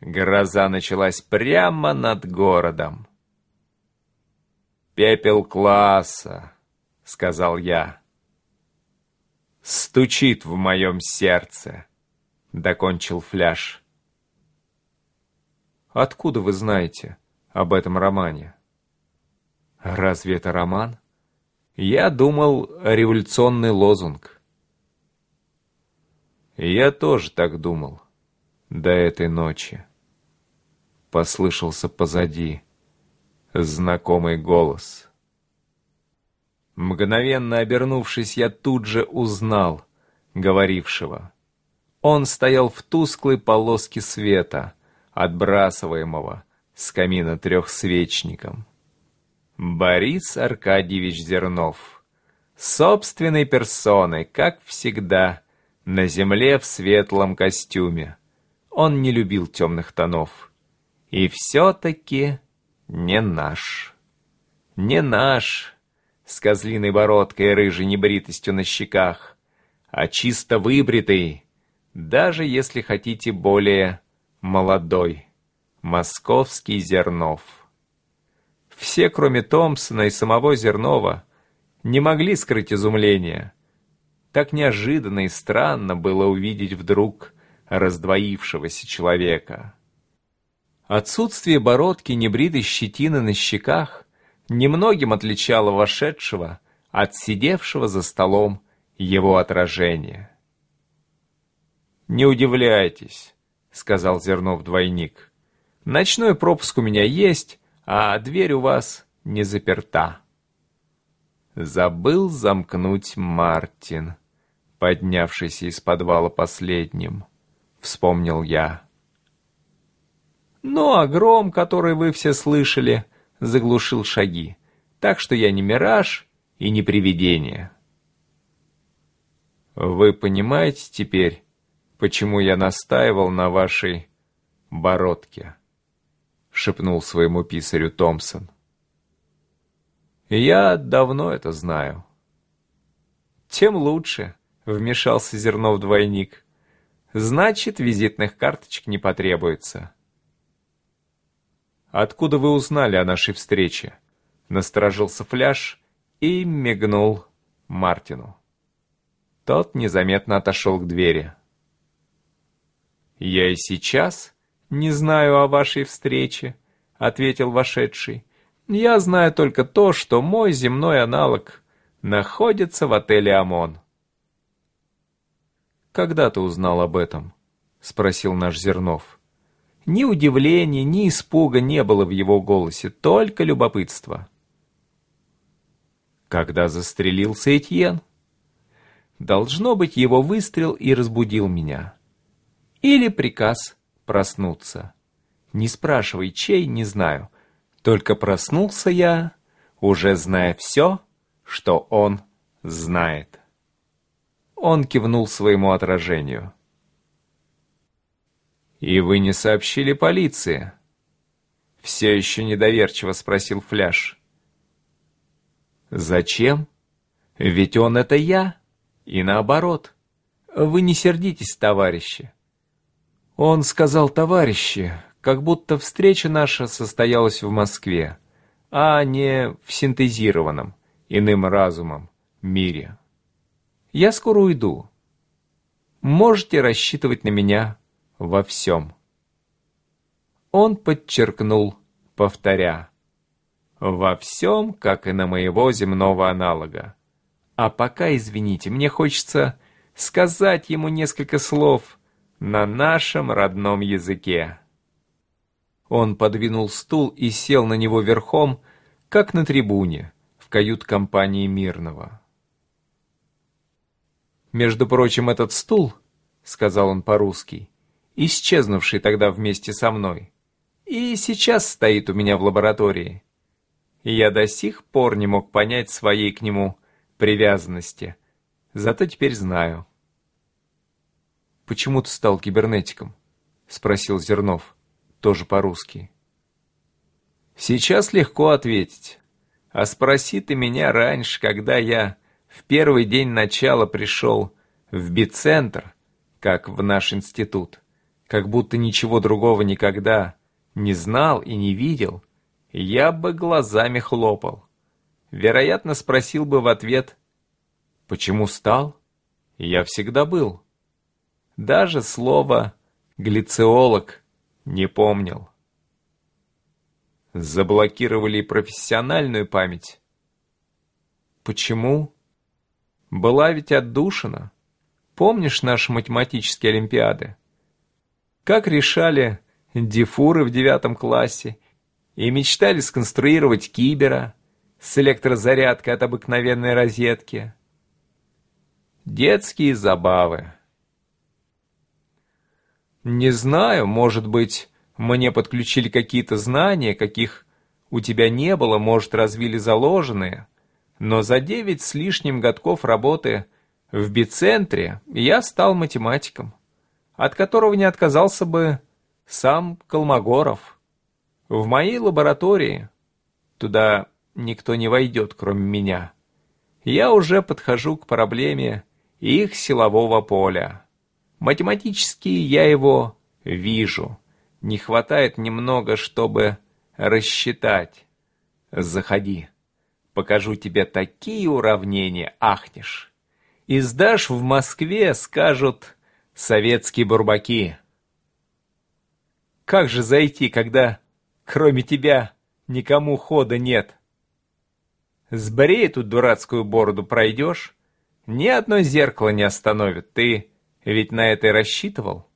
Гроза началась прямо над городом. «Пепел класса», — сказал я. «Стучит в моем сердце», — докончил фляж. «Откуда вы знаете об этом романе?» «Разве это роман?» «Я думал, революционный лозунг». «Я тоже так думал до этой ночи». Послышался позади знакомый голос. Мгновенно обернувшись, я тут же узнал говорившего. Он стоял в тусклой полоске света, отбрасываемого с камина трехсвечником. Борис Аркадьевич Зернов, собственной персоной, как всегда, на земле в светлом костюме. Он не любил темных тонов. И все-таки не наш. Не наш, с козлиной бородкой и рыжей небритостью на щеках, а чисто выбритый, даже если хотите более молодой, московский Зернов. Все, кроме Томпсона и самого Зернова, не могли скрыть изумления. Так неожиданно и странно было увидеть вдруг раздвоившегося человека. Отсутствие бородки, небритой щетины на щеках немногим отличало вошедшего от сидевшего за столом его отражения. «Не удивляйтесь», — сказал Зернов двойник. «Ночной пропуск у меня есть, а дверь у вас не заперта». Забыл замкнуть Мартин, поднявшийся из подвала последним, вспомнил я. Ну, а гром, который вы все слышали, заглушил шаги, так что я не мираж и не привидение. Вы понимаете теперь, почему я настаивал на вашей бородке? Шепнул своему писарю Томпсон. Я давно это знаю. Тем лучше, вмешался Зернов двойник. Значит, визитных карточек не потребуется. «Откуда вы узнали о нашей встрече?» Насторожился фляж и мигнул Мартину. Тот незаметно отошел к двери. «Я и сейчас не знаю о вашей встрече», — ответил вошедший. «Я знаю только то, что мой земной аналог находится в отеле «Омон». «Когда ты узнал об этом?» — спросил наш Зернов. Ни удивления, ни испуга не было в его голосе, только любопытство. Когда застрелился Этьен? Должно быть, его выстрел и разбудил меня. Или приказ проснуться. Не спрашивай, чей, не знаю. Только проснулся я, уже зная все, что он знает. Он кивнул своему отражению. «И вы не сообщили полиции?» Все еще недоверчиво спросил Фляж. «Зачем? Ведь он это я. И наоборот. Вы не сердитесь, товарищи». Он сказал «товарищи», как будто встреча наша состоялась в Москве, а не в синтезированном, иным разумом, мире. Я скоро уйду. Можете рассчитывать на меня во всем. Он подчеркнул, повторя, «Во всем, как и на моего земного аналога. А пока, извините, мне хочется сказать ему несколько слов на нашем родном языке». Он подвинул стул и сел на него верхом, как на трибуне в кают-компании Мирного. «Между прочим, этот стул, — сказал он по-русски, — исчезнувший тогда вместе со мной, и сейчас стоит у меня в лаборатории. Я до сих пор не мог понять своей к нему привязанности, зато теперь знаю. «Почему ты стал кибернетиком?» — спросил Зернов, тоже по-русски. «Сейчас легко ответить. А спроси ты меня раньше, когда я в первый день начала пришел в бицентр, как в наш институт» как будто ничего другого никогда не знал и не видел, я бы глазами хлопал. Вероятно, спросил бы в ответ, почему стал? Я всегда был. Даже слово «глициолог» не помнил. Заблокировали профессиональную память. Почему? Была ведь отдушина. Помнишь наши математические олимпиады? Как решали дифуры в девятом классе и мечтали сконструировать кибера с электрозарядкой от обыкновенной розетки. Детские забавы. Не знаю, может быть, мне подключили какие-то знания, каких у тебя не было, может, развили заложенные, но за девять с лишним годков работы в бицентре я стал математиком, от которого не отказался бы сам Колмогоров. В моей лаборатории, туда никто не войдет, кроме меня, я уже подхожу к проблеме их силового поля. Математически я его вижу. Не хватает немного, чтобы рассчитать. Заходи. Покажу тебе такие уравнения, ахнешь. И сдашь в Москве, скажут, советские бурбаки. Как же зайти, когда, кроме тебя, никому хода нет? Сбрей эту дурацкую бороду пройдешь, ни одно зеркало не остановит. Ты ведь на это и рассчитывал?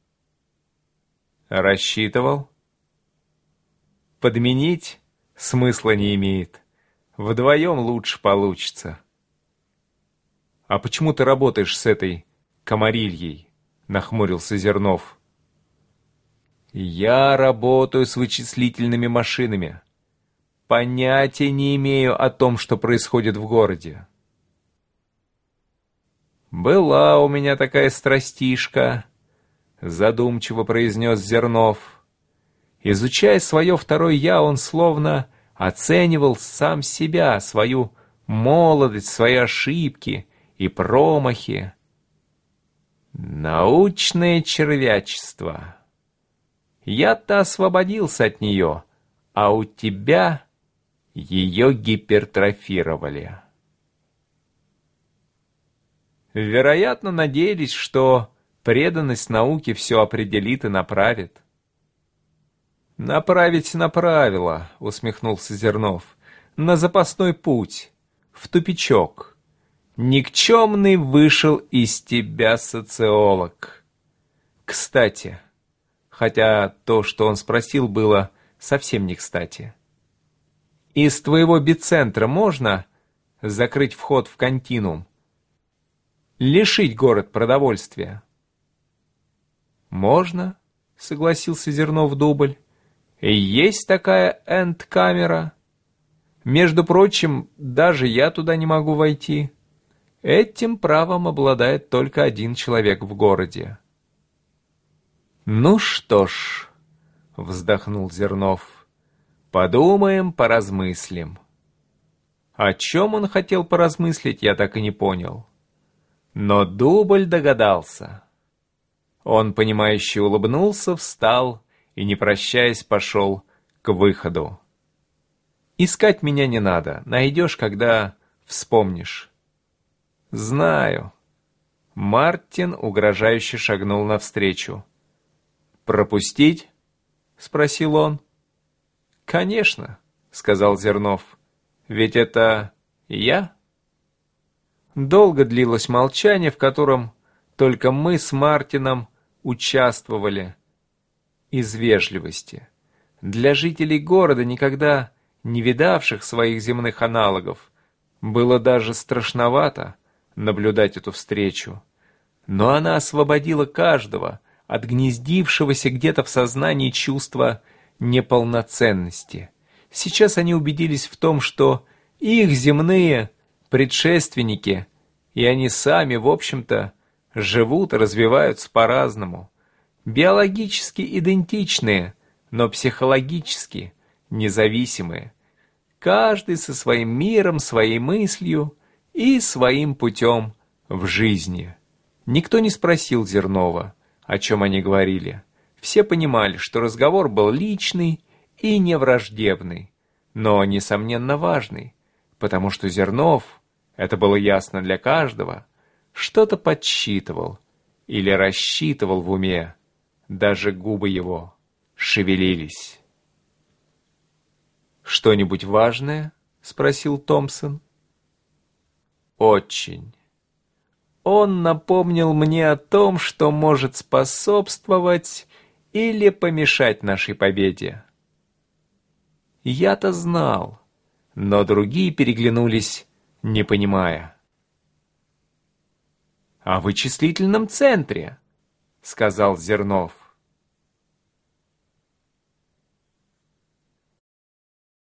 Рассчитывал? Подменить смысла не имеет. Вдвоем лучше получится. А почему ты работаешь с этой комарильей? Нахмурился Зернов. Я работаю с вычислительными машинами. Понятия не имею о том, что происходит в городе. «Была у меня такая страстишка», — задумчиво произнес Зернов. Изучая свое второе «я», он словно оценивал сам себя, свою молодость, свои ошибки и промахи. Научное червячество. Я-то освободился от нее, а у тебя ее гипертрофировали. Вероятно, надеялись, что преданность науке все определит и направит. «Направить направила», — усмехнулся Зернов, — «на запасной путь, в тупичок. Никчемный вышел из тебя социолог. Кстати, хотя то, что он спросил, было совсем не кстати. Из твоего бицентра можно закрыть вход в континуум? лишить город продовольствия. «Можно», — согласился Зернов Дубль. «Есть такая энд-камера. Между прочим, даже я туда не могу войти. Этим правом обладает только один человек в городе». «Ну что ж», — вздохнул Зернов, — «подумаем, поразмыслим». О чем он хотел поразмыслить, я так и не понял. Но Дубль догадался. Он, понимающе улыбнулся, встал и, не прощаясь, пошел к выходу. «Искать меня не надо, найдешь, когда вспомнишь». «Знаю». Мартин угрожающе шагнул навстречу. «Пропустить?» — спросил он. «Конечно», — сказал Зернов. «Ведь это я?» Долго длилось молчание, в котором только мы с Мартином участвовали из вежливости. Для жителей города, никогда не видавших своих земных аналогов, было даже страшновато наблюдать эту встречу. Но она освободила каждого от гнездившегося где-то в сознании чувства неполноценности. Сейчас они убедились в том, что их земные – предшественники, и они сами, в общем-то, живут и развиваются по-разному. Биологически идентичные, но психологически независимые. Каждый со своим миром, своей мыслью и своим путем в жизни. Никто не спросил Зернова, о чем они говорили. Все понимали, что разговор был личный и невраждебный, но, несомненно, важный, потому что Зернов, это было ясно для каждого, что-то подсчитывал или рассчитывал в уме, даже губы его шевелились. «Что-нибудь важное?» — спросил Томпсон. «Очень». Он напомнил мне о том, что может способствовать или помешать нашей победе. Я-то знал, но другие переглянулись, не понимая. «О вычислительном центре», — сказал Зернов.